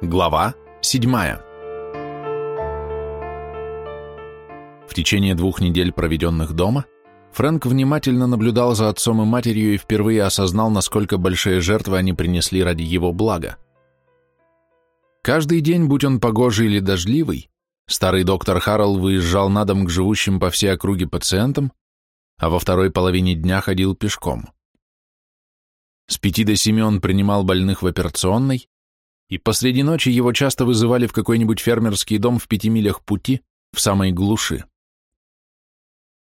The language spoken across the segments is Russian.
Глава 7. В течение двух недель, проведенных дома, Фрэнк внимательно наблюдал за отцом и матерью и впервые осознал, насколько большие жертвы они принесли ради его блага. Каждый день, будь он погожий или дождливый, старый доктор Харрелл выезжал на дом к живущим по всей округе пациентам, а во второй половине дня ходил пешком. С пяти до семи он принимал больных в операционной, и посреди ночи его часто вызывали в какой-нибудь фермерский дом в пяти милях пути, в самой глуши.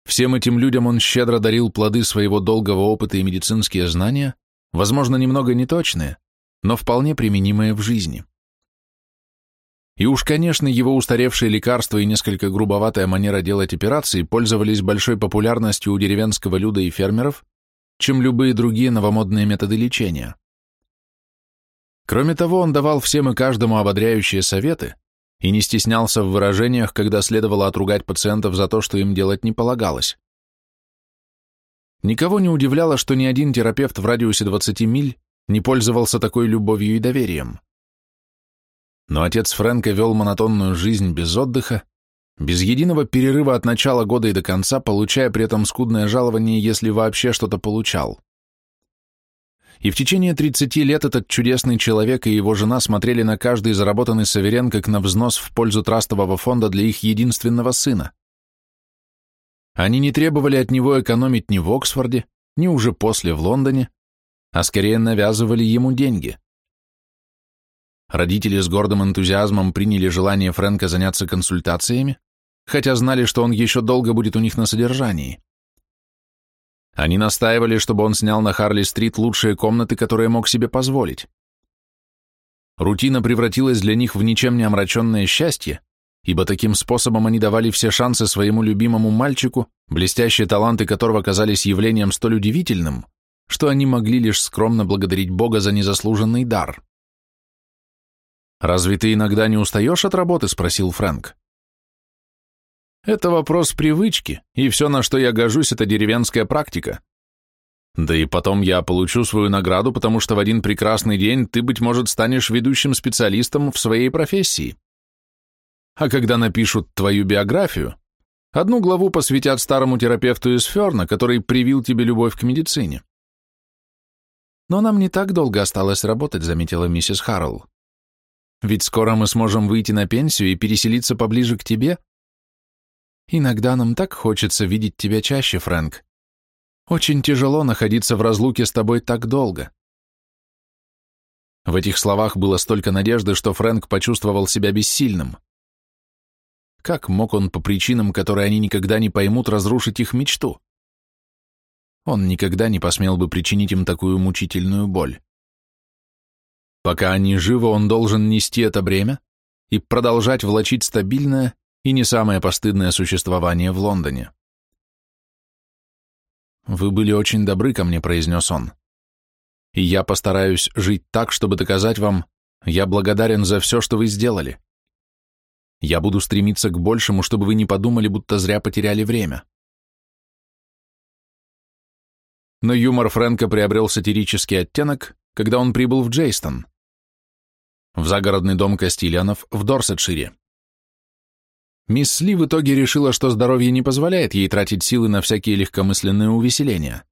Всем этим людям он щедро дарил плоды своего долгого опыта и медицинские знания, возможно, немного неточные, но вполне применимые в жизни. И уж, конечно, его устаревшие лекарства и несколько грубоватая манера делать операции пользовались большой популярностью у деревенского люда и фермеров, чем любые другие новомодные методы лечения. Кроме того, он давал всем и каждому ободряющие советы и не стеснялся в выражениях, когда следовало отругать пациентов за то, что им делать не полагалось. Никого не удивляло, что ни один терапевт в радиусе 20 миль не пользовался такой любовью и доверием. Но отец Фрэнка вел монотонную жизнь без отдыха, без единого перерыва от начала года и до конца, получая при этом скудное жалование, если вообще что-то получал. И в течение 30 лет этот чудесный человек и его жена смотрели на каждый заработанный саверен как на взнос в пользу трастового фонда для их единственного сына. Они не требовали от него экономить ни в Оксфорде, ни уже после в Лондоне, а скорее навязывали ему деньги. Родители с гордым энтузиазмом приняли желание Фрэнка заняться консультациями, хотя знали, что он еще долго будет у них на содержании. Они настаивали, чтобы он снял на Харли-стрит лучшие комнаты, которые мог себе позволить. Рутина превратилась для них в ничем не омраченное счастье, ибо таким способом они давали все шансы своему любимому мальчику, блестящие таланты которого казались явлением столь удивительным, что они могли лишь скромно благодарить Бога за незаслуженный дар. «Разве ты иногда не устаешь от работы?» — спросил Фрэнк. Это вопрос привычки, и все, на что я гожусь, это деревенская практика. Да и потом я получу свою награду, потому что в один прекрасный день ты, быть может, станешь ведущим специалистом в своей профессии. А когда напишут твою биографию, одну главу посвятят старому терапевту из Ферна, который привил тебе любовь к медицине. Но нам не так долго осталось работать, заметила миссис Харрелл. Ведь скоро мы сможем выйти на пенсию и переселиться поближе к тебе, Иногда нам так хочется видеть тебя чаще, Фрэнк. Очень тяжело находиться в разлуке с тобой так долго. В этих словах было столько надежды, что Фрэнк почувствовал себя бессильным. Как мог он по причинам, которые они никогда не поймут, разрушить их мечту? Он никогда не посмел бы причинить им такую мучительную боль. Пока они живы, он должен нести это бремя и продолжать влачить стабильное, и не самое постыдное существование в Лондоне. «Вы были очень добры ко мне», — произнес он. «И я постараюсь жить так, чтобы доказать вам, я благодарен за все, что вы сделали. Я буду стремиться к большему, чтобы вы не подумали, будто зря потеряли время». Но юмор Фрэнка приобрел сатирический оттенок, когда он прибыл в Джейстон, в загородный дом Кастильянов в Дорсетшире. Мисс Ли в итоге решила, что здоровье не позволяет ей тратить силы на всякие легкомысленные увеселения.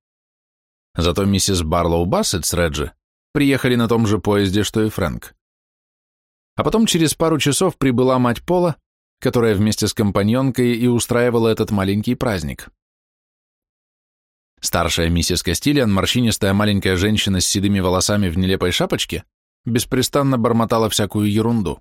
Зато миссис Барлоу Бассет с Реджи приехали на том же поезде, что и Фрэнк. А потом через пару часов прибыла мать Пола, которая вместе с компаньонкой и устраивала этот маленький праздник. Старшая миссис Кастильян, морщинистая маленькая женщина с седыми волосами в нелепой шапочке, беспрестанно бормотала всякую ерунду.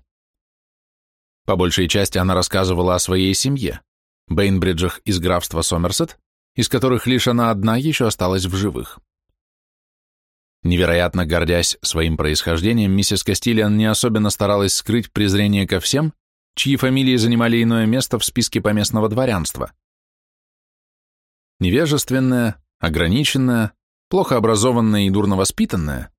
По большей части она рассказывала о своей семье, Бейнбриджах из графства Сомерсет, из которых лишь она одна еще осталась в живых. Невероятно гордясь своим происхождением, миссис Кастильян не особенно старалась скрыть презрение ко всем, чьи фамилии занимали иное место в списке поместного дворянства. Невежественная, ограниченная, плохо образованная и дурно воспитанная,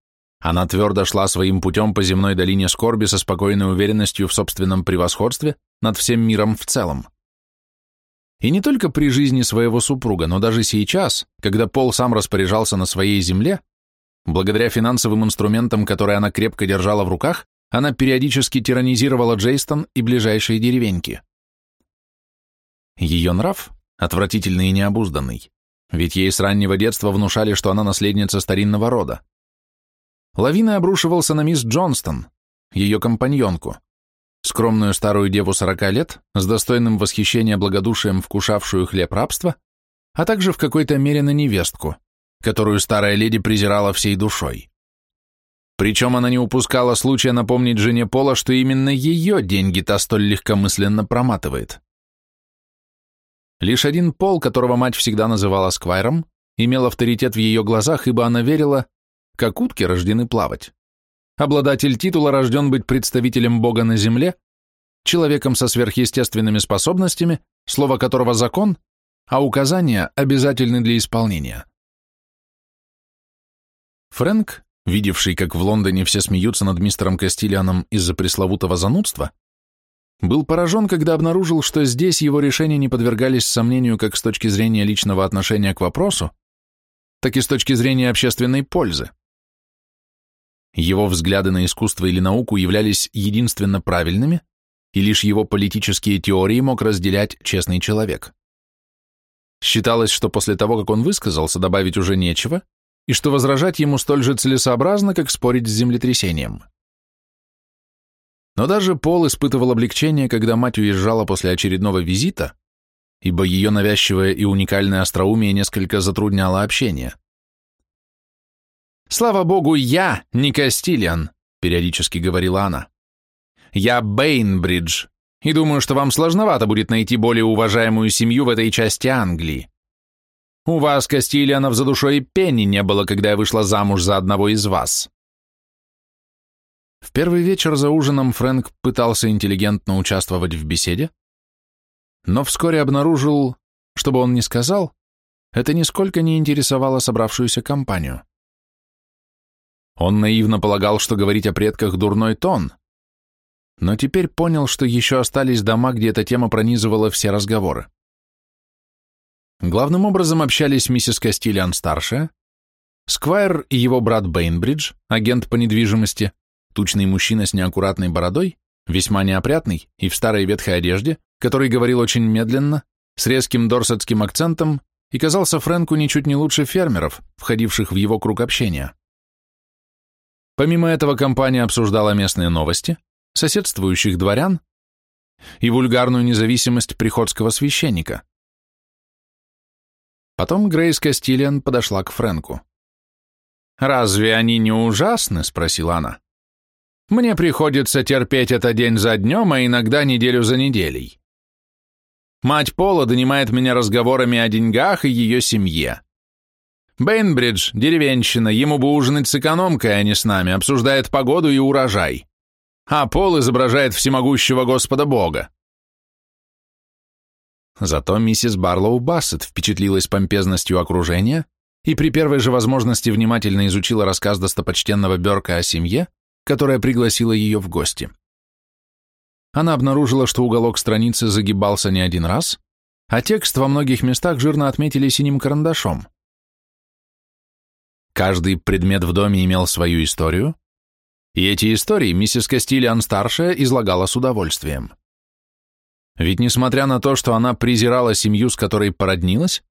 она твердо шла своим путем по земной долине скорби со спокойной уверенностью в собственном превосходстве над всем миром в целом. И не только при жизни своего супруга, но даже сейчас, когда Пол сам распоряжался на своей земле, благодаря финансовым инструментам, которые она крепко держала в руках, она периодически тиранизировала Джейстон и ближайшие деревеньки. Ее нрав отвратительный и необузданный, ведь ей с раннего детства внушали, что она наследница старинного рода. Лавиной обрушивался на мисс Джонстон, ее компаньонку, скромную старую деву сорока лет, с достойным восхищения благодушием вкушавшую хлеб рабства, а также в какой-то мере на невестку, которую старая леди презирала всей душой. Причем она не упускала случая напомнить жене Пола, что именно ее деньги та столь легкомысленно проматывает. Лишь один Пол, которого мать всегда называла Сквайром, имел авторитет в ее глазах, ибо она верила, как утки рождены плавать. Обладатель титула рожден быть представителем Бога на земле, человеком со сверхъестественными способностями, слово которого закон, а указания обязательны для исполнения. Фрэнк видевший, как в Лондоне все смеются над мистером Кастилианом из-за пресловутого занудства, был поражен, когда обнаружил, что здесь его решения не подвергались сомнению как с точки зрения личного отношения к вопросу, так и с точки зрения общественной пользы. Его взгляды на искусство или науку являлись единственно правильными, и лишь его политические теории мог разделять честный человек. Считалось, что после того, как он высказался, добавить уже нечего, и что возражать ему столь же целесообразно, как спорить с землетрясением. Но даже Пол испытывал облегчение, когда мать уезжала после очередного визита, ибо ее навязчивое и уникальное остроумие несколько затрудняло общение. «Слава богу, я не Кастилиан», — периодически говорила она. «Я Бейнбридж, и думаю, что вам сложновато будет найти более уважаемую семью в этой части Англии. У вас, Кастильянов, за душой и пенни не было, когда я вышла замуж за одного из вас. В первый вечер за ужином Фрэнк пытался интеллигентно участвовать в беседе, но вскоре обнаружил, чтобы он не сказал, это нисколько не интересовало собравшуюся компанию. Он наивно полагал, что говорить о предках дурной тон, но теперь понял, что еще остались дома, где эта тема пронизывала все разговоры. Главным образом общались миссис Кастильян-старшая, Сквайр и его брат Бейнбридж, агент по недвижимости, тучный мужчина с неаккуратной бородой, весьма неопрятный и в старой ветхой одежде, который говорил очень медленно, с резким дорсетским акцентом и казался Фрэнку ничуть не лучше фермеров, входивших в его круг общения. Помимо этого компания обсуждала местные новости, соседствующих дворян и вульгарную независимость приходского священника. Потом Грейс Кастильян подошла к Фрэнку. «Разве они не ужасны?» — спросила она. «Мне приходится терпеть это день за днем, а иногда неделю за неделей. Мать Пола донимает меня разговорами о деньгах и ее семье. Бейнбридж, деревенщина, ему бы ужинать с экономкой, а не с нами, обсуждает погоду и урожай. А Пол изображает всемогущего Господа Бога. Зато миссис Барлоу Бассет впечатлилась помпезностью окружения и при первой же возможности внимательно изучила рассказ достопочтенного Берка о семье, которая пригласила ее в гости. Она обнаружила, что уголок страницы загибался не один раз, а текст во многих местах жирно отметили синим карандашом. Каждый предмет в доме имел свою историю, и эти истории миссис Кастильян-старшая излагала с удовольствием. Ведь несмотря на то, что она презирала семью, с которой породнилась,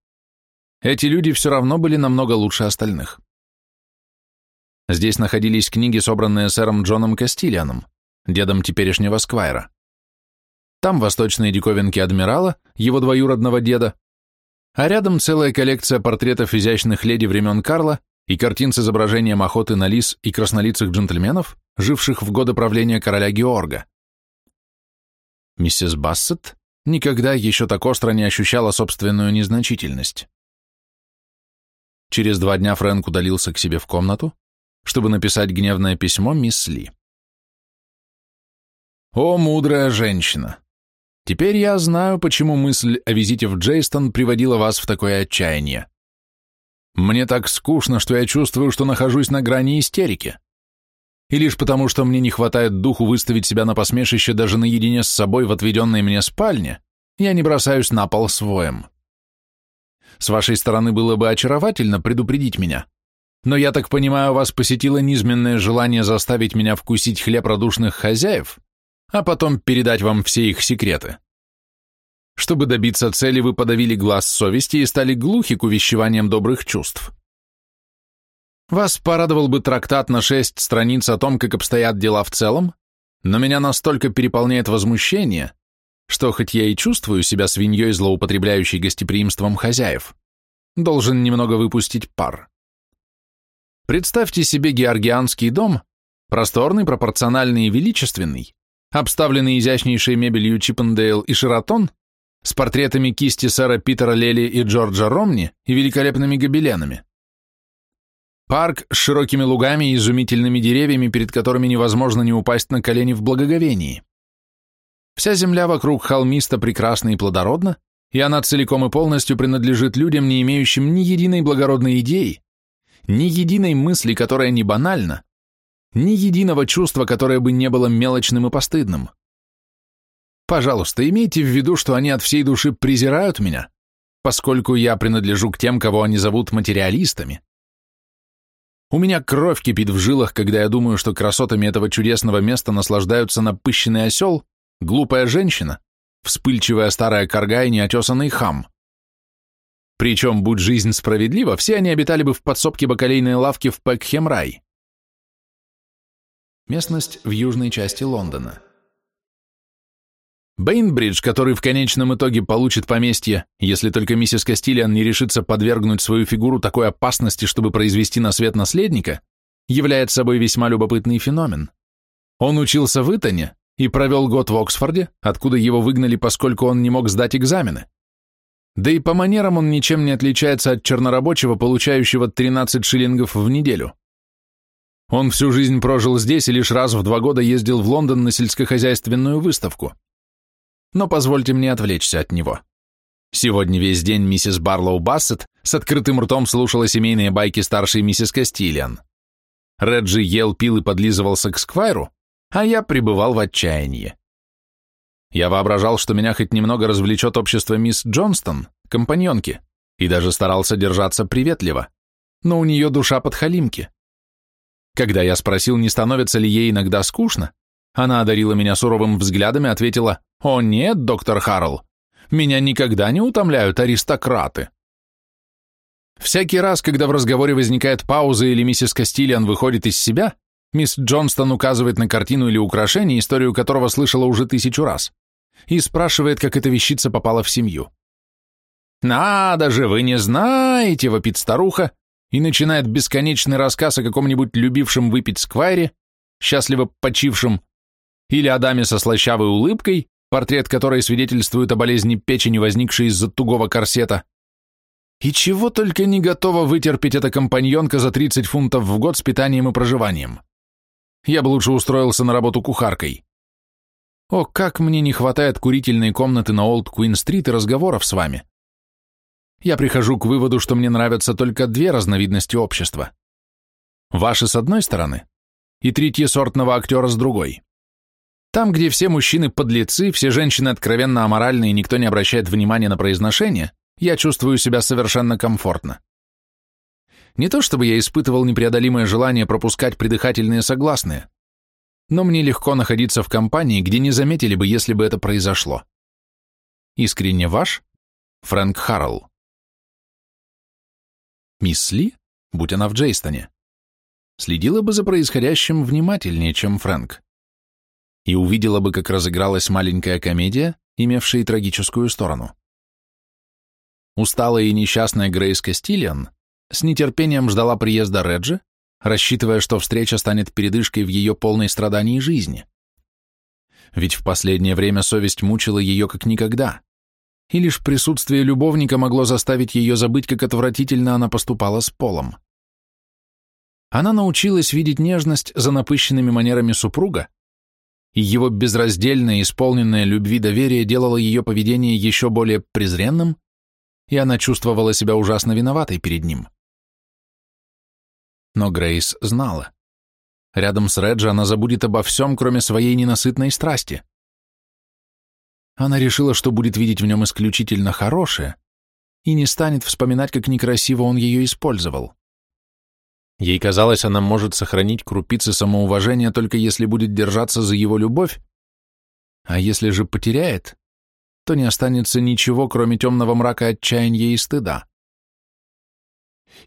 эти люди все равно были намного лучше остальных. Здесь находились книги, собранные сэром Джоном Кастильяном, дедом теперешнего Сквайра. Там восточные диковинки адмирала, его двоюродного деда, а рядом целая коллекция портретов изящных леди времен Карла и картин с изображением охоты на лис и краснолицых джентльменов, живших в годы правления короля Георга. Миссис Бассет никогда еще так остро не ощущала собственную незначительность. Через два дня Фрэнк удалился к себе в комнату, чтобы написать гневное письмо мисс Ли. «О, мудрая женщина! Теперь я знаю, почему мысль о визите в Джейстон приводила вас в такое отчаяние. Мне так скучно, что я чувствую, что нахожусь на грани истерики и лишь потому, что мне не хватает духу выставить себя на посмешище даже наедине с собой в отведенной мне спальне, я не бросаюсь на пол своем. С вашей стороны было бы очаровательно предупредить меня, но я так понимаю, вас посетило низменное желание заставить меня вкусить хлеб радушных хозяев, а потом передать вам все их секреты. Чтобы добиться цели, вы подавили глаз совести и стали глухи к увещеваниям добрых чувств. Вас порадовал бы трактат на шесть страниц о том, как обстоят дела в целом, но меня настолько переполняет возмущение, что хоть я и чувствую себя свиньей, злоупотребляющей гостеприимством хозяев, должен немного выпустить пар. Представьте себе георгианский дом, просторный, пропорциональный и величественный, обставленный изящнейшей мебелью Чиппендейл и Шератон, с портретами кисти сэра Питера Лели и Джорджа Ромни и великолепными гобеленами. Парк с широкими лугами и изумительными деревьями, перед которыми невозможно не упасть на колени в благоговении. Вся земля вокруг холмиста прекрасна и плодородна, и она целиком и полностью принадлежит людям, не имеющим ни единой благородной идеи, ни единой мысли, которая не банальна, ни единого чувства, которое бы не было мелочным и постыдным. Пожалуйста, имейте в виду, что они от всей души презирают меня, поскольку я принадлежу к тем, кого они зовут материалистами. У меня кровь кипит в жилах, когда я думаю, что красотами этого чудесного места наслаждаются напыщенный осел, глупая женщина, вспыльчивая старая корга и неотесанный хам. Причем, будь жизнь справедлива, все они обитали бы в подсобке бакалейной лавки в Пекхемрай. Местность в южной части Лондона. Бейнбридж, который в конечном итоге получит поместье, если только миссис Кастилиан не решится подвергнуть свою фигуру такой опасности, чтобы произвести на свет наследника, является собой весьма любопытный феномен. Он учился в Итоне и провел год в Оксфорде, откуда его выгнали, поскольку он не мог сдать экзамены. Да и по манерам он ничем не отличается от чернорабочего, получающего 13 шиллингов в неделю. Он всю жизнь прожил здесь и лишь раз в два года ездил в Лондон на сельскохозяйственную выставку но позвольте мне отвлечься от него. Сегодня весь день миссис Барлоу Бассет с открытым ртом слушала семейные байки старшей миссис Кастилиан. Реджи ел, пил и подлизывался к Сквайру, а я пребывал в отчаянии. Я воображал, что меня хоть немного развлечет общество мисс Джонстон, компаньонки, и даже старался держаться приветливо, но у нее душа подхалимки. Когда я спросил, не становится ли ей иногда скучно, она одарила меня суровым взглядом и ответила, «О нет, доктор Харрелл, меня никогда не утомляют аристократы». Всякий раз, когда в разговоре возникает пауза или миссис Кастильян выходит из себя, мисс Джонстон указывает на картину или украшение, историю которого слышала уже тысячу раз, и спрашивает, как эта вещица попала в семью. «Надо же, вы не знаете!» — вопит старуха и начинает бесконечный рассказ о каком-нибудь любившем выпить сквайре, счастливо почившем, или о даме со слащавой улыбкой, портрет которой свидетельствует о болезни печени, возникшей из-за тугого корсета. И чего только не готова вытерпеть эта компаньонка за 30 фунтов в год с питанием и проживанием. Я бы лучше устроился на работу кухаркой. О, как мне не хватает курительной комнаты на Олд Куин-стрит и разговоров с вами. Я прихожу к выводу, что мне нравятся только две разновидности общества. Ваши с одной стороны и третьесортного актера с другой. Там, где все мужчины подлецы, все женщины откровенно аморальны и никто не обращает внимания на произношение, я чувствую себя совершенно комфортно. Не то чтобы я испытывал непреодолимое желание пропускать придыхательные согласные, но мне легко находиться в компании, где не заметили бы, если бы это произошло. Искренне ваш, Фрэнк Харрелл. Мисс Ли, будь она в Джейстоне, следила бы за происходящим внимательнее, чем Фрэнк и увидела бы, как разыгралась маленькая комедия, имевшая трагическую сторону. Усталая и несчастная Грейс Кастильян с нетерпением ждала приезда Реджи, рассчитывая, что встреча станет передышкой в ее полной страданий жизни. Ведь в последнее время совесть мучила ее как никогда, и лишь присутствие любовника могло заставить ее забыть, как отвратительно она поступала с Полом. Она научилась видеть нежность за напыщенными манерами супруга, и его безраздельное, исполненное любви доверие делало ее поведение еще более презренным, и она чувствовала себя ужасно виноватой перед ним. Но Грейс знала. Рядом с Реджи она забудет обо всем, кроме своей ненасытной страсти. Она решила, что будет видеть в нем исключительно хорошее, и не станет вспоминать, как некрасиво он ее использовал. Ей казалось, она может сохранить крупицы самоуважения только если будет держаться за его любовь, а если же потеряет, то не останется ничего, кроме темного мрака отчаяния и стыда.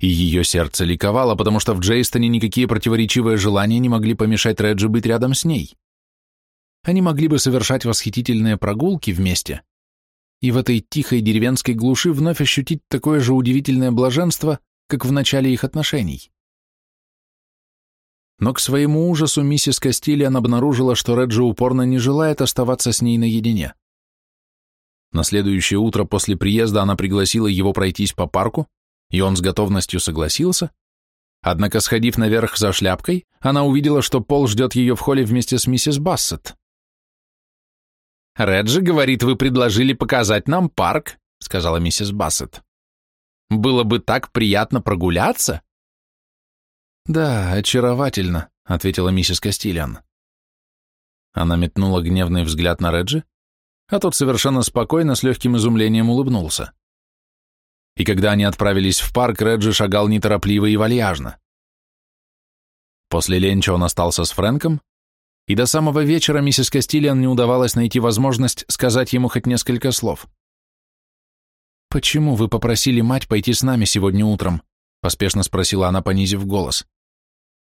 И ее сердце ликовало, потому что в Джейстоне никакие противоречивые желания не могли помешать Реджи быть рядом с ней. Они могли бы совершать восхитительные прогулки вместе, и в этой тихой деревенской глуши вновь ощутить такое же удивительное блаженство, как в начале их отношений. Но к своему ужасу миссис Кастильян обнаружила, что Реджи упорно не желает оставаться с ней наедине. На следующее утро после приезда она пригласила его пройтись по парку, и он с готовностью согласился, однако, сходив наверх за шляпкой, она увидела, что Пол ждет ее в холле вместе с миссис Бассет. «Реджи говорит, вы предложили показать нам парк», — сказала миссис Бассет. «Было бы так приятно прогуляться». «Да, очаровательно», — ответила миссис Кастильян. Она метнула гневный взгляд на Реджи, а тот совершенно спокойно, с легким изумлением улыбнулся. И когда они отправились в парк, Реджи шагал неторопливо и вальяжно. После ленча он остался с Фрэнком, и до самого вечера миссис Кастильян не удавалось найти возможность сказать ему хоть несколько слов. «Почему вы попросили мать пойти с нами сегодня утром?» — поспешно спросила она, понизив голос.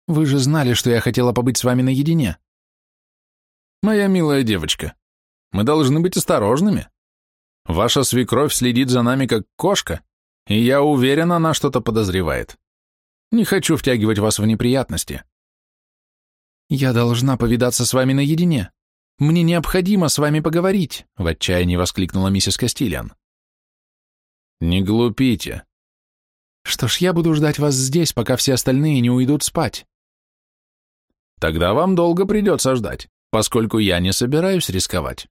«Вы же знали, что я хотела побыть с вами наедине». «Моя милая девочка, мы должны быть осторожными. Ваша свекровь следит за нами как кошка, и я уверен, она что-то подозревает. Не хочу втягивать вас в неприятности. Я должна повидаться с вами наедине. Мне необходимо с вами поговорить, в отчаянии воскликнула миссис Кастильян. Не глупите. Что ж, я буду ждать вас здесь, пока все остальные не уйдут спать. Тогда вам долго придется ждать, поскольку я не собираюсь рисковать.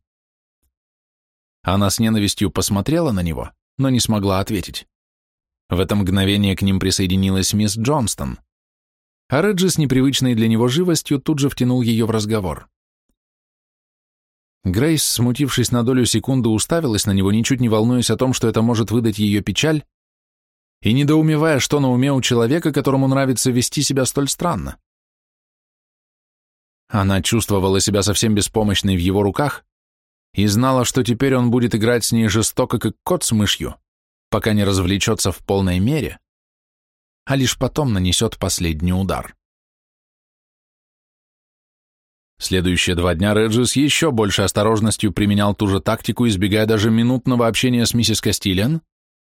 Она с ненавистью посмотрела на него, но не смогла ответить. В это мгновение к ним присоединилась мисс Джонстон. А Реджи с непривычной для него живостью тут же втянул ее в разговор. Грейс, смутившись на долю секунды, уставилась на него, ничуть не волнуясь о том, что это может выдать ее печаль, и недоумевая, что на уме у человека, которому нравится вести себя столь странно. Она чувствовала себя совсем беспомощной в его руках, и знала, что теперь он будет играть с ней жестоко, как кот с мышью, пока не развлечется в полной мере, а лишь потом нанесет последний удар. Следующие два дня Реджи с еще большей осторожностью применял ту же тактику, избегая даже минутного общения с миссис Кастильян,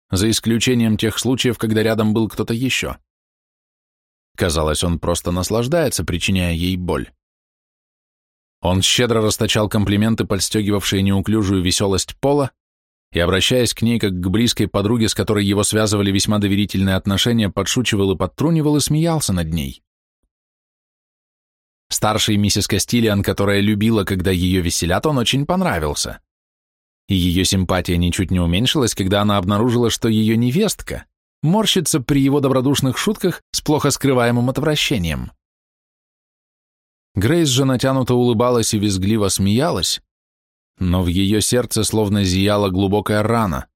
за исключением тех случаев, когда рядом был кто-то еще. Казалось, он просто наслаждается, причиняя ей боль. Он щедро расточал комплименты, подстегивавшие неуклюжую веселость Пола, и, обращаясь к ней как к близкой подруге, с которой его связывали весьма доверительные отношения, подшучивал и подтрунивал и смеялся над ней. Старшей миссис Кастилиан, которая любила, когда ее веселят, он очень понравился. И ее симпатия ничуть не уменьшилась, когда она обнаружила, что ее невестка морщится при его добродушных шутках с плохо скрываемым отвращением. Грейс же натянуто улыбалась и визгливо смеялась, но в ее сердце словно зияла глубокая рана,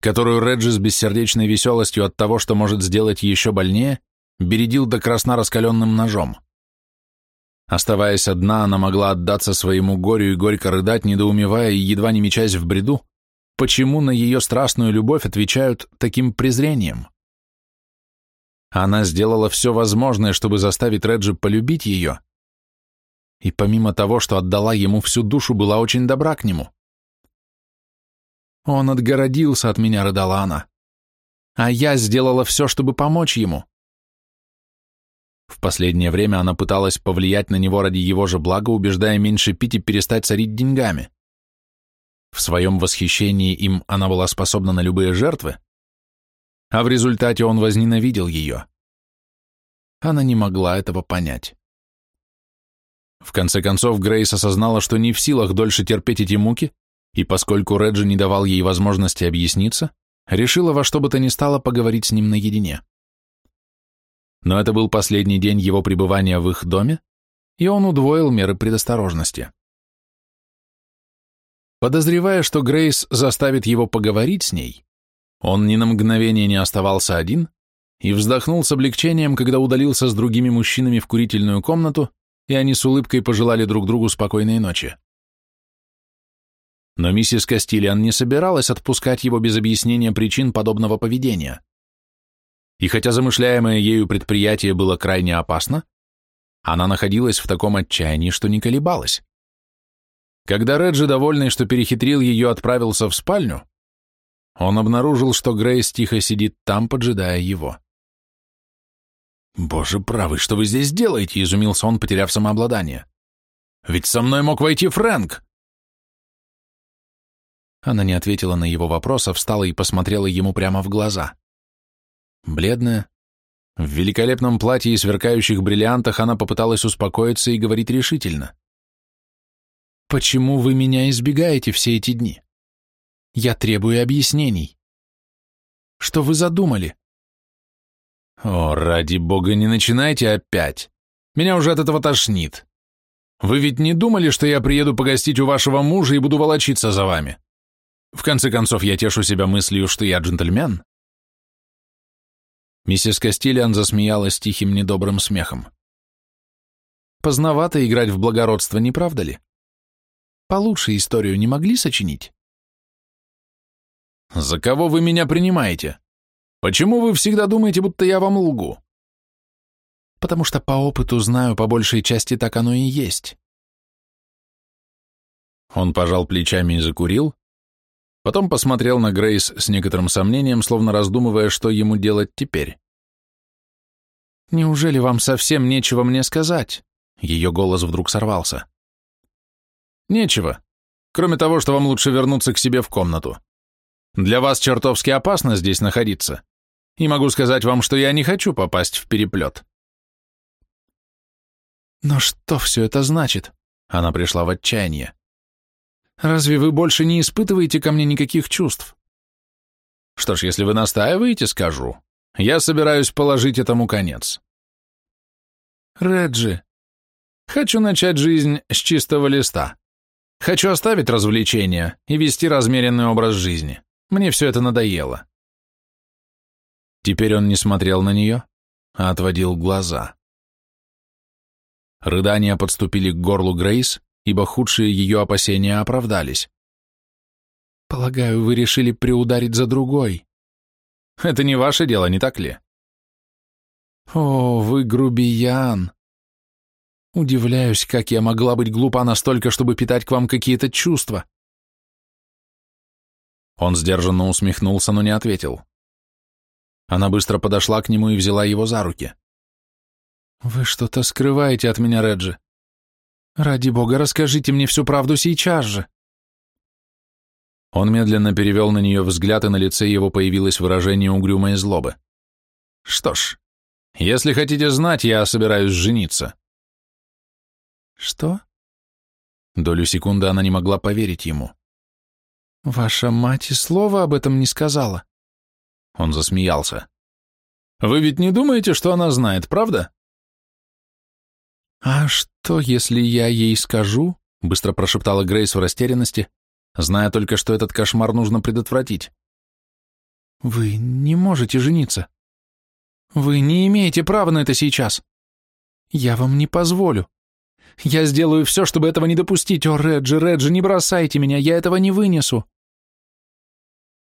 которую Реджи с бессердечной веселостью от того, что может сделать еще больнее, бередил до красна раскаленным ножом. Оставаясь одна, она могла отдаться своему горю и горько рыдать, недоумевая и едва не мечась в бреду, почему на ее страстную любовь отвечают таким презрением. Она сделала все возможное, чтобы заставить Реджи полюбить ее. И помимо того, что отдала ему всю душу, была очень добра к нему. «Он отгородился от меня», — рыдала она. «А я сделала все, чтобы помочь ему». В последнее время она пыталась повлиять на него ради его же блага, убеждая меньше пить и перестать царить деньгами. В своем восхищении им она была способна на любые жертвы, а в результате он возненавидел ее. Она не могла этого понять. В конце концов, Грейс осознала, что не в силах дольше терпеть эти муки, и поскольку Реджи не давал ей возможности объясниться, решила во что бы то ни стало поговорить с ним наедине. Но это был последний день его пребывания в их доме, и он удвоил меры предосторожности. Подозревая, что Грейс заставит его поговорить с ней, он ни на мгновение не оставался один, и вздохнул с облегчением, когда удалился с другими мужчинами в курительную комнату, и они с улыбкой пожелали друг другу спокойной ночи. Но миссис Кастильян не собиралась отпускать его без объяснения причин подобного поведения. И хотя замышляемое ею предприятие было крайне опасно, она находилась в таком отчаянии, что не колебалась. Когда Реджи, довольный, что перехитрил ее, отправился в спальню, он обнаружил, что Грейс тихо сидит там, поджидая его. «Боже правый, что вы здесь делаете?» — изумился он, потеряв самообладание. «Ведь со мной мог войти Фрэнк!» Она не ответила на его вопрос, а встала и посмотрела ему прямо в глаза. Бледная, в великолепном платье и сверкающих бриллиантах она попыталась успокоиться и говорить решительно. «Почему вы меня избегаете все эти дни? Я требую объяснений. Что вы задумали?» «О, ради бога, не начинайте опять. Меня уже от этого тошнит. Вы ведь не думали, что я приеду погостить у вашего мужа и буду волочиться за вами? В конце концов, я тешу себя мыслью, что я джентльмен». Миссис Кастильян засмеялась тихим недобрым смехом. «Поздновато играть в благородство, не правда ли? Получше историю не могли сочинить?» «За кого вы меня принимаете? Почему вы всегда думаете, будто я вам лгу?» «Потому что по опыту знаю, по большей части так оно и есть». Он пожал плечами и закурил, Потом посмотрел на Грейс с некоторым сомнением, словно раздумывая, что ему делать теперь. «Неужели вам совсем нечего мне сказать?» Ее голос вдруг сорвался. «Нечего, кроме того, что вам лучше вернуться к себе в комнату. Для вас чертовски опасно здесь находиться, и могу сказать вам, что я не хочу попасть в переплет». «Но что все это значит?» Она пришла в отчаяние. Разве вы больше не испытываете ко мне никаких чувств? Что ж, если вы настаиваете, скажу. Я собираюсь положить этому конец. Реджи, хочу начать жизнь с чистого листа. Хочу оставить развлечения и вести размеренный образ жизни. Мне все это надоело. Теперь он не смотрел на нее, а отводил глаза. Рыдания подступили к горлу Грейс, ибо худшие ее опасения оправдались. «Полагаю, вы решили приударить за другой». «Это не ваше дело, не так ли?» «О, вы грубиян!» Удивляюсь, как я могла быть глупа настолько, чтобы питать к вам какие-то чувства. Он сдержанно усмехнулся, но не ответил. Она быстро подошла к нему и взяла его за руки. «Вы что-то скрываете от меня, Реджи. Ради бога, расскажите мне всю правду сейчас же. Он медленно перевел на нее взгляд, и на лице его появилось выражение угрюмой злобы. Что ж, если хотите знать, я собираюсь жениться. Что? Долю секунды она не могла поверить ему. Ваша мать и слова об этом не сказала. Он засмеялся. Вы ведь не думаете, что она знает, правда? «А что, если я ей скажу?» — быстро прошептала Грейс в растерянности, зная только, что этот кошмар нужно предотвратить. «Вы не можете жениться. Вы не имеете права на это сейчас. Я вам не позволю. Я сделаю все, чтобы этого не допустить. О, Реджи, Реджи, не бросайте меня, я этого не вынесу».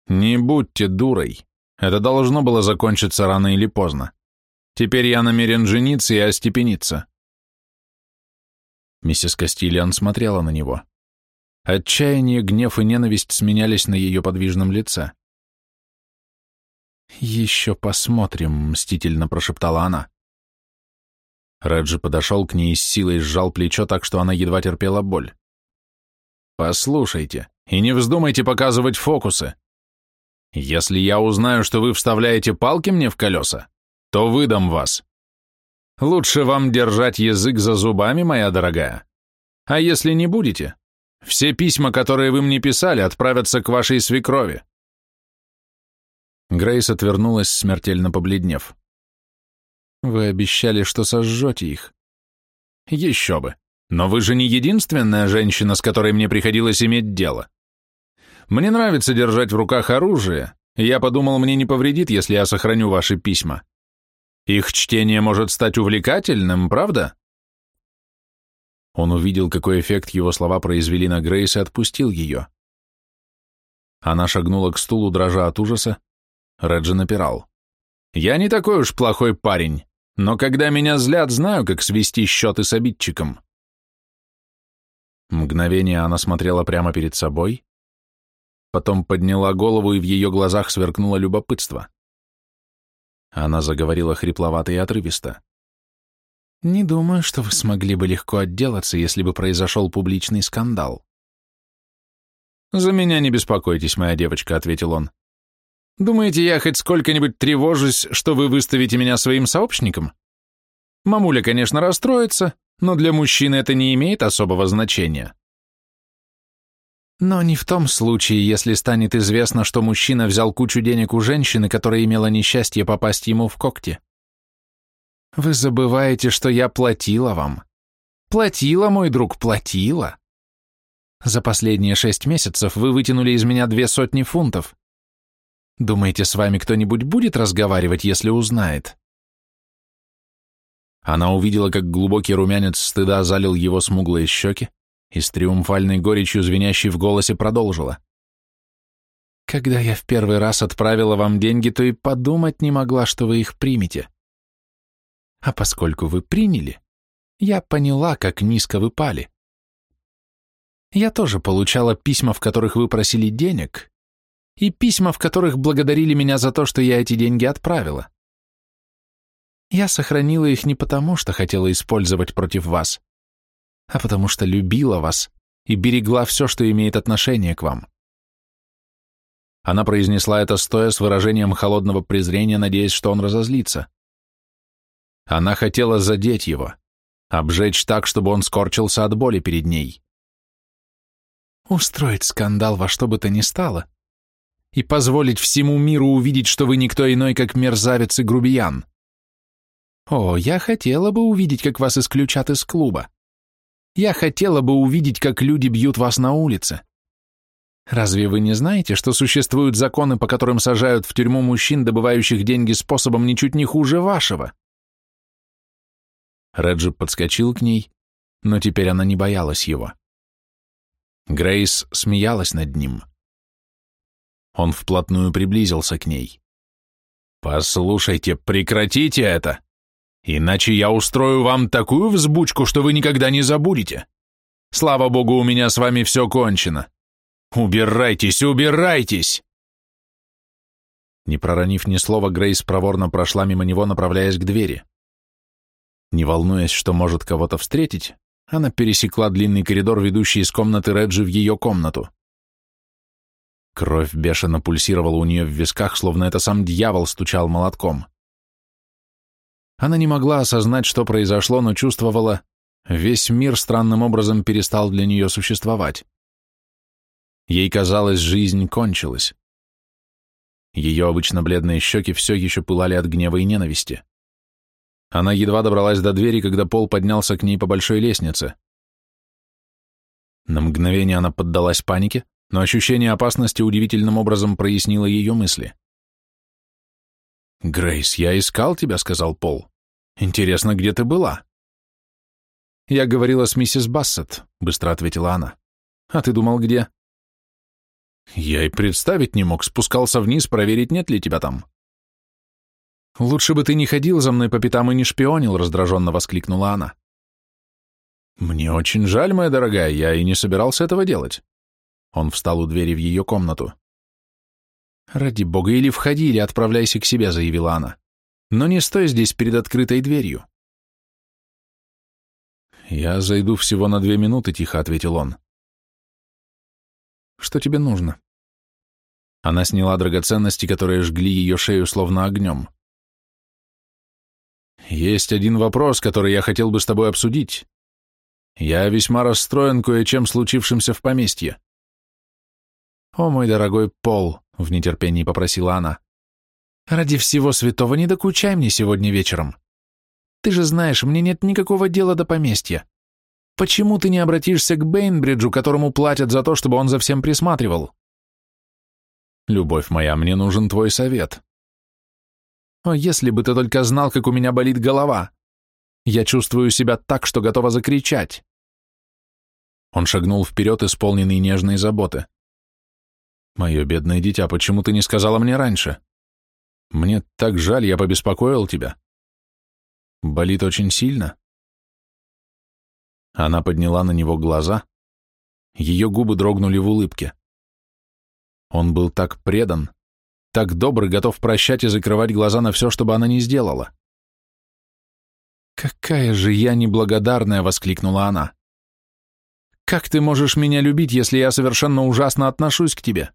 «Не будьте дурой. Это должно было закончиться рано или поздно. Теперь я намерен жениться и остепениться. Миссис Кастильян смотрела на него. Отчаяние, гнев и ненависть сменялись на ее подвижном лице. «Еще посмотрим», — мстительно прошептала она. Реджи подошел к ней и с силой сжал плечо так, что она едва терпела боль. «Послушайте, и не вздумайте показывать фокусы. Если я узнаю, что вы вставляете палки мне в колеса, то выдам вас. Лучше вам держать язык за зубами, моя дорогая. А если не будете, все письма, которые вы мне писали, отправятся к вашей свекрови. Грейс отвернулась, смертельно побледнев. Вы обещали, что сожжете их. Еще бы. Но вы же не единственная женщина, с которой мне приходилось иметь дело. Мне нравится держать в руках оружие, и я подумал, мне не повредит, если я сохраню ваши письма Их чтение может стать увлекательным, правда? Он увидел, какой эффект его слова произвели на Грейс и отпустил ее. Она шагнула к стулу, дрожа от ужаса. Реджи напирал. «Я не такой уж плохой парень, но когда меня злят, знаю, как свести счеты с обидчиком». Мгновение она смотрела прямо перед собой, потом подняла голову, и в ее глазах сверкнуло любопытство. Она заговорила хрипловато и отрывисто. «Не думаю, что вы смогли бы легко отделаться, если бы произошел публичный скандал». «За меня не беспокойтесь, моя девочка», — ответил он. «Думаете, я хоть сколько-нибудь тревожусь, что вы выставите меня своим сообщником? Мамуля, конечно, расстроится, но для мужчины это не имеет особого значения. Но не в том случае, если станет известно, что мужчина взял кучу денег у женщины, которая имела несчастье попасть ему в когти. Вы забываете, что я платила вам. Платила, мой друг, платила. За последние шесть месяцев вы вытянули из меня две сотни фунтов. Думаете, с вами кто-нибудь будет разговаривать, если узнает? Она увидела, как глубокий румянец стыда залил его смуглые щеки, и с триумфальной горечью, звенящей в голосе, продолжила. «Когда я в первый раз отправила вам деньги, то и подумать не могла, что вы их примете. А поскольку вы приняли, я поняла, как низко вы пали. Я тоже получала письма, в которых вы просили денег, и письма, в которых благодарили меня за то, что я эти деньги отправила. Я сохранила их не потому, что хотела использовать против вас, а потому что любила вас и берегла все, что имеет отношение к вам. Она произнесла это стоя с выражением холодного презрения, надеясь, что он разозлится. Она хотела задеть его, обжечь так, чтобы он скорчился от боли перед ней. Устроить скандал во что бы то ни стало и позволить всему миру увидеть, что вы никто иной, как мерзавец и грубиян. О, я хотела бы увидеть, как вас исключат из клуба. Я хотела бы увидеть, как люди бьют вас на улице. Разве вы не знаете, что существуют законы, по которым сажают в тюрьму мужчин, добывающих деньги способом ничуть не хуже вашего? Реджи подскочил к ней, но теперь она не боялась его. Грейс смеялась над ним. Он вплотную приблизился к ней. «Послушайте, прекратите это!» Иначе я устрою вам такую взбучку, что вы никогда не забудете. Слава богу, у меня с вами все кончено. Убирайтесь, убирайтесь!» Не проронив ни слова, Грейс проворно прошла мимо него, направляясь к двери. Не волнуясь, что может кого-то встретить, она пересекла длинный коридор, ведущий из комнаты Реджи в ее комнату. Кровь бешено пульсировала у нее в висках, словно это сам дьявол стучал молотком. Она не могла осознать, что произошло, но чувствовала, весь мир странным образом перестал для нее существовать. Ей казалось, жизнь кончилась. Ее обычно бледные щеки все еще пылали от гнева и ненависти. Она едва добралась до двери, когда Пол поднялся к ней по большой лестнице. На мгновение она поддалась панике, но ощущение опасности удивительным образом прояснило ее мысли. «Грейс, я искал тебя», — сказал Пол. «Интересно, где ты была?» «Я говорила с миссис Бассет», — быстро ответила она. «А ты думал, где?» «Я и представить не мог, спускался вниз проверить, нет ли тебя там». «Лучше бы ты не ходил за мной по пятам и не шпионил», — раздраженно воскликнула она. «Мне очень жаль, моя дорогая, я и не собирался этого делать». Он встал у двери в ее комнату. «Ради бога, или входи, или отправляйся к себе», — заявила она. «Но не стой здесь перед открытой дверью». «Я зайду всего на две минуты», — тихо ответил он. «Что тебе нужно?» Она сняла драгоценности, которые жгли ее шею словно огнем. «Есть один вопрос, который я хотел бы с тобой обсудить. Я весьма расстроен кое-чем случившимся в поместье». «О, мой дорогой Пол», — в нетерпении попросила она. «Ради всего святого не докучай мне сегодня вечером. Ты же знаешь, мне нет никакого дела до поместья. Почему ты не обратишься к Бейнбриджу, которому платят за то, чтобы он за всем присматривал?» «Любовь моя, мне нужен твой совет». О, если бы ты только знал, как у меня болит голова! Я чувствую себя так, что готова закричать!» Он шагнул вперед, исполненный нежной заботы. «Мое бедное дитя, почему ты не сказала мне раньше? Мне так жаль, я побеспокоил тебя. Болит очень сильно?» Она подняла на него глаза. Ее губы дрогнули в улыбке. Он был так предан, так добр готов прощать и закрывать глаза на все, чтобы она не сделала. «Какая же я неблагодарная!» — воскликнула она. «Как ты можешь меня любить, если я совершенно ужасно отношусь к тебе?»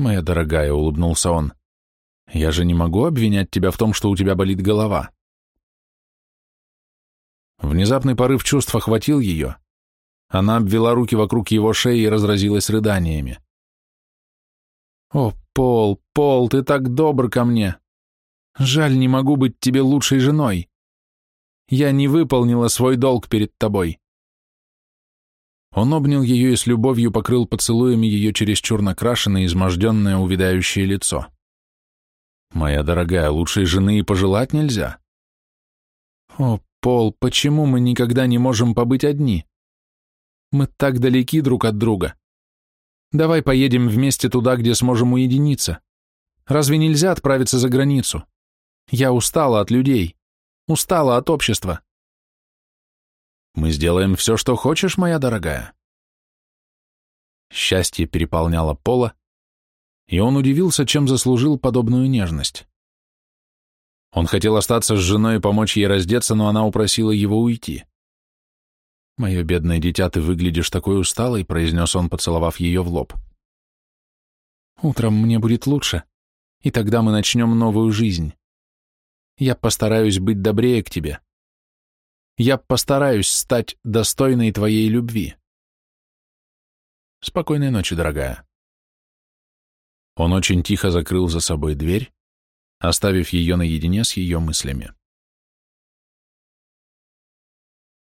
«Моя дорогая», — улыбнулся он, — «я же не могу обвинять тебя в том, что у тебя болит голова». Внезапный порыв чувств охватил ее. Она обвела руки вокруг его шеи и разразилась рыданиями. «О, Пол, Пол, ты так добр ко мне! Жаль, не могу быть тебе лучшей женой. Я не выполнила свой долг перед тобой». Он обнял ее и с любовью покрыл поцелуями ее чересчур накрашенное, изможденное, увядающее лицо. «Моя дорогая, лучшей жены и пожелать нельзя». «О, Пол, почему мы никогда не можем побыть одни? Мы так далеки друг от друга. Давай поедем вместе туда, где сможем уединиться. Разве нельзя отправиться за границу? Я устала от людей, устала от общества. Мы сделаем все, что хочешь, моя дорогая. Счастье переполняло Пола, и он удивился, чем заслужил подобную нежность. Он хотел остаться с женой и помочь ей раздеться, но она упросила его уйти. «Мое бедное дитя, ты выглядишь такой усталой», — произнес он, поцеловав ее в лоб. «Утром мне будет лучше, и тогда мы начнем новую жизнь. Я постараюсь быть добрее к тебе. Я постараюсь стать достойной твоей любви». Спокойной ночи, дорогая. Он очень тихо закрыл за собой дверь, оставив ее наедине с ее мыслями.